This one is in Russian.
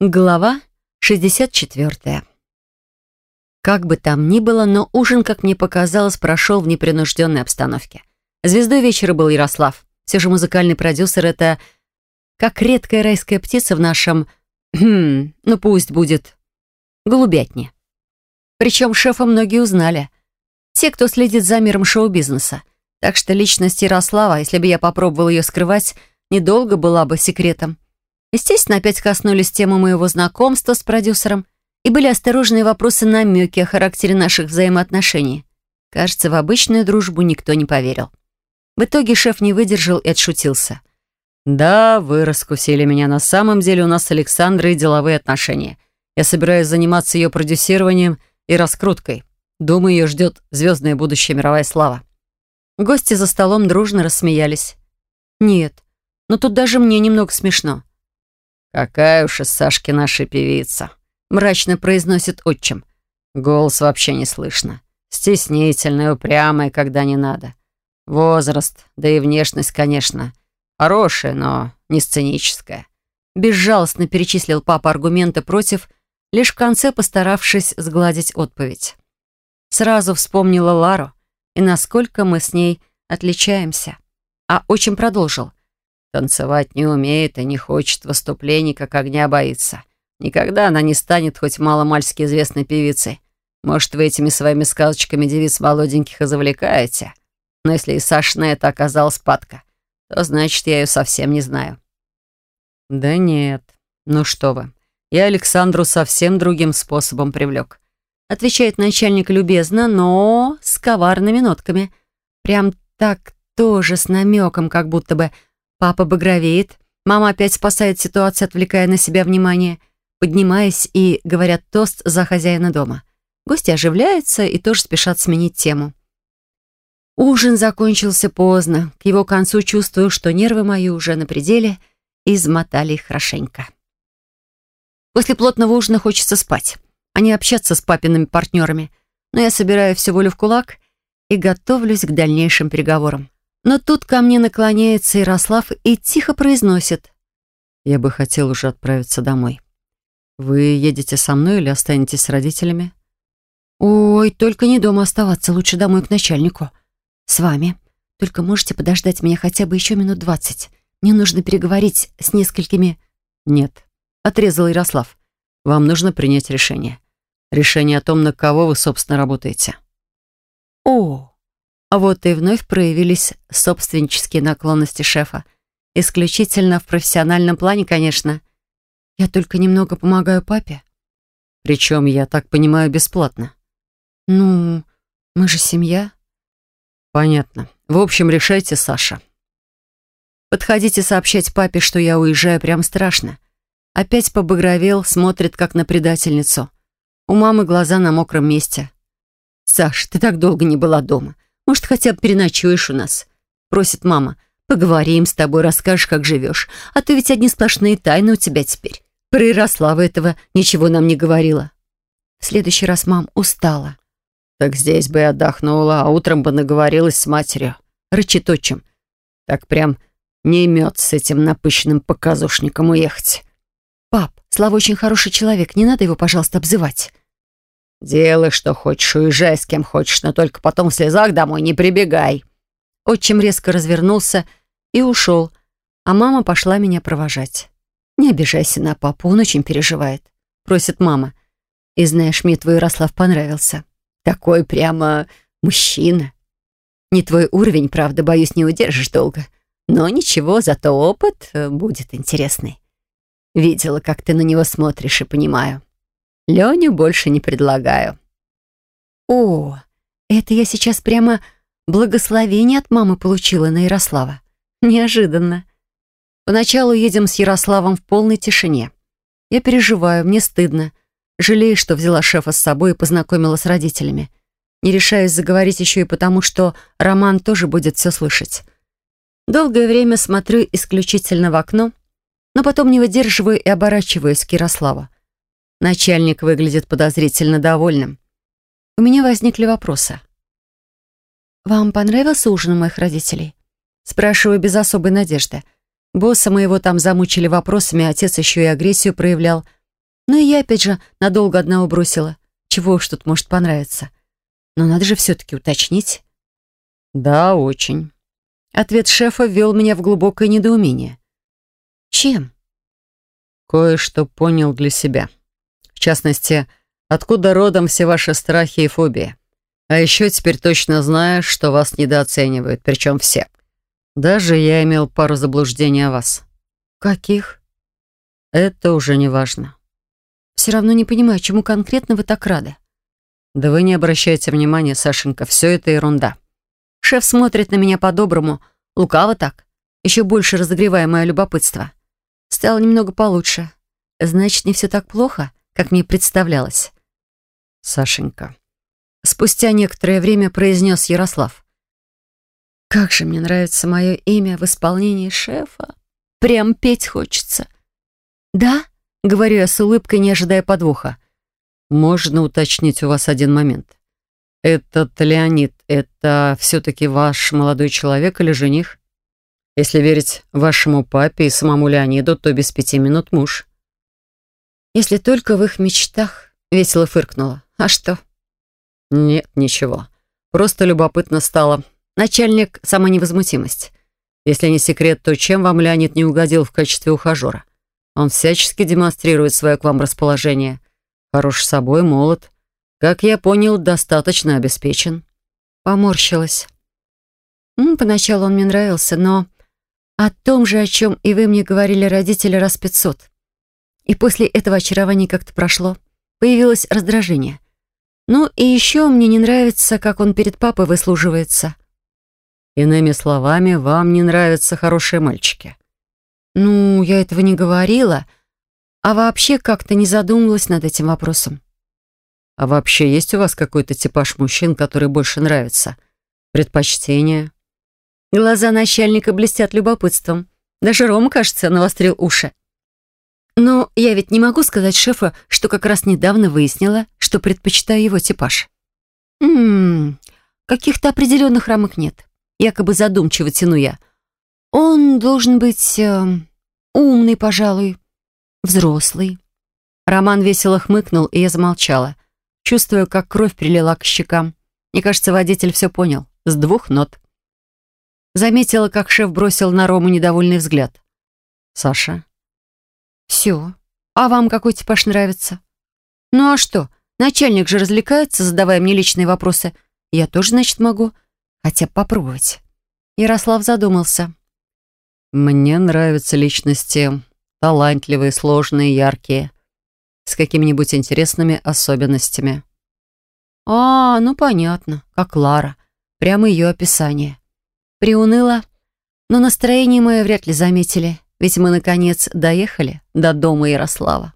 Глава 64. Как бы там ни было, но ужин, как мне показалось, прошел в непринужденной обстановке. Звездой вечера был Ярослав. Все же музыкальный продюсер — это как редкая райская птица в нашем... Хм, ну пусть будет... голубятне. Причем шефа многие узнали. Те, кто следит за миром шоу-бизнеса. Так что личность Ярослава, если бы я попробовал ее скрывать, недолго была бы секретом. Естественно, опять коснулись темы моего знакомства с продюсером и были осторожные вопросы-намеки о характере наших взаимоотношений. Кажется, в обычную дружбу никто не поверил. В итоге шеф не выдержал и отшутился. «Да, вы раскусили меня. На самом деле у нас с Александрой деловые отношения. Я собираюсь заниматься ее продюсированием и раскруткой. Думаю, ее ждет звездное будущее мировая слава». Гости за столом дружно рассмеялись. «Нет, но тут даже мне немного смешно. «Какая уж из Сашки наша певица!» — мрачно произносит отчим. Голос вообще не слышно. Стеснительная, упрямая, когда не надо. Возраст, да и внешность, конечно, хорошая, но не сценическая. Безжалостно перечислил папа аргументы против, лишь в конце постаравшись сгладить отповедь. Сразу вспомнила Лару и насколько мы с ней отличаемся. А отчим продолжил. Танцевать не умеет и не хочет выступлений, как огня боится. Никогда она не станет хоть мало-мальски известной певицей. Может, вы этими своими сказочками девиц молоденьких и завлекаете? Но если и Сашна это оказалась падка, то значит, я ее совсем не знаю». «Да нет, ну что вы, я Александру совсем другим способом привлек», отвечает начальник любезно, но с коварными нотками. Прям так тоже с намеком, как будто бы Папа багровеет. Мама опять спасает ситуацию, отвлекая на себя внимание, поднимаясь и говорят тост за хозяина дома. Гости оживляются и тоже спешат сменить тему. Ужин закончился поздно. К его концу чувствую, что нервы мои уже на пределе и измотали их хорошенько. После плотного ужина хочется спать, а не общаться с папиными партнерами. Но я собираю всю волю в кулак и готовлюсь к дальнейшим переговорам. Но тут ко мне наклоняется Ярослав и тихо произносит. «Я бы хотел уже отправиться домой. Вы едете со мной или останетесь с родителями?» «Ой, только не дома оставаться, лучше домой к начальнику. С вами. Только можете подождать меня хотя бы еще минут двадцать. Мне нужно переговорить с несколькими...» «Нет», — отрезал Ярослав. «Вам нужно принять решение. Решение о том, на кого вы, собственно, работаете». «О, а вот и вновь проявились собственнические наклонности шефа. Исключительно в профессиональном плане, конечно. Я только немного помогаю папе. Причем, я так понимаю, бесплатно. Ну, мы же семья. Понятно. В общем, решайте, Саша. Подходите сообщать папе, что я уезжаю, прям страшно. Опять побагровел, смотрит, как на предательницу. У мамы глаза на мокром месте. «Саш, ты так долго не была дома. Может, хотя бы переночуешь у нас?» Просит мама. «Поговорим с тобой, расскажешь, как живешь. А то ведь одни сплошные тайны у тебя теперь. Про Ярослава этого ничего нам не говорила». В следующий раз мам устала. «Так здесь бы и отдохнула, а утром бы наговорилась с матерью». Рычит отчим. «Так прям не имет с этим напыщенным показушником уехать». «Пап, Слава очень хороший человек, не надо его, пожалуйста, обзывать». «Делай, что хочешь, уезжай с кем хочешь, но только потом в слезах домой не прибегай». Отчим резко развернулся и ушел, а мама пошла меня провожать. «Не обижайся на папу, он очень переживает», — просит мама. «И знаешь, мне твой Ярослав понравился. Такой прямо мужчина. Не твой уровень, правда, боюсь, не удержишь долго. Но ничего, зато опыт э, будет интересный. Видела, как ты на него смотришь и понимаю». Леню больше не предлагаю». «О, это я сейчас прямо благословение от мамы получила на Ярослава. Неожиданно. Поначалу едем с Ярославом в полной тишине. Я переживаю, мне стыдно. Жалею, что взяла шефа с собой и познакомила с родителями. Не решаюсь заговорить еще и потому, что Роман тоже будет все слышать. Долгое время смотрю исключительно в окно, но потом не выдерживаю и оборачиваюсь к Ярославу. Начальник выглядит подозрительно довольным. У меня возникли вопросы. «Вам понравился ужин моих родителей?» Спрашиваю без особой надежды. Босса моего там замучили вопросами, отец еще и агрессию проявлял. Ну и я, опять же, надолго одного бросила. Чего уж тут может понравиться. Но надо же все-таки уточнить. Да, очень. Ответ шефа ввел меня в глубокое недоумение. Чем? Кое-что понял для себя. В частности, откуда родом все ваши страхи и фобии. А еще теперь точно знаю, что вас недооценивают, причем все. Даже я имел пару заблуждений о вас. Каких? Это уже не важно. Все равно не понимаю, чему конкретно вы так рады. Да вы не обращайте внимания, Сашенька, все это ерунда. Шеф смотрит на меня по-доброму, лукаво так, еще больше разогревая мое любопытство. Стало немного получше. Значит, не все так плохо, как мне представлялось. Сашенька. Спустя некоторое время произнес Ярослав. Как же мне нравится мое имя в исполнении шефа. Прям петь хочется. Да? Говорю я с улыбкой, не ожидая подвоха. Можно уточнить у вас один момент? Этот Леонид, это все-таки ваш молодой человек или жених? Если верить вашему папе и самому Леониду, то без пяти минут муж. Если только в их мечтах, весело фыркнула. А что? Нет, ничего. Просто любопытно стало. Начальник — сама невозмутимость. Если не секрет, то чем вам Леонид не угодил в качестве ухажера? Он всячески демонстрирует свое к вам расположение. Хорош собой, молод. Как я понял, достаточно обеспечен. Поморщилась. М, поначалу он мне нравился, но о том же, о чем и вы мне говорили родители раз пятьсот. И после этого очарование как-то прошло. Появилось раздражение. Ну и еще мне не нравится, как он перед папой выслуживается. Иными словами, вам не нравятся хорошие мальчики. Ну, я этого не говорила, а вообще как-то не задумывалась над этим вопросом. А вообще есть у вас какой-то типаж мужчин, который больше нравится? Предпочтения? Глаза начальника блестят любопытством. Даже Рома, кажется, навострил уши. Но я ведь не могу сказать шефу, что как раз недавно выяснила, что предпочитаю его типаж. Ммм, каких-то определенных рамок нет. Якобы задумчиво тяну я. Он должен быть э, умный, пожалуй, взрослый. Роман весело хмыкнул, и я замолчала. Чувствую, как кровь прилила к щекам. Мне кажется, водитель все понял. С двух нот. Заметила, как шеф бросил на Рому недовольный взгляд. «Саша?» «Все. А вам какой типаж нравится?» «Ну а что? Начальник же развлекается, задавая мне личные вопросы. Я тоже, значит, могу. Хотя попробовать». Ярослав задумался. «Мне нравятся личности талантливые, сложные, яркие, с какими-нибудь интересными особенностями». «А, ну понятно, как Лара. Прямо ее описание». Приуныла, но настроение мое вряд ли заметили, ведь мы, наконец, доехали до дома Ярослава.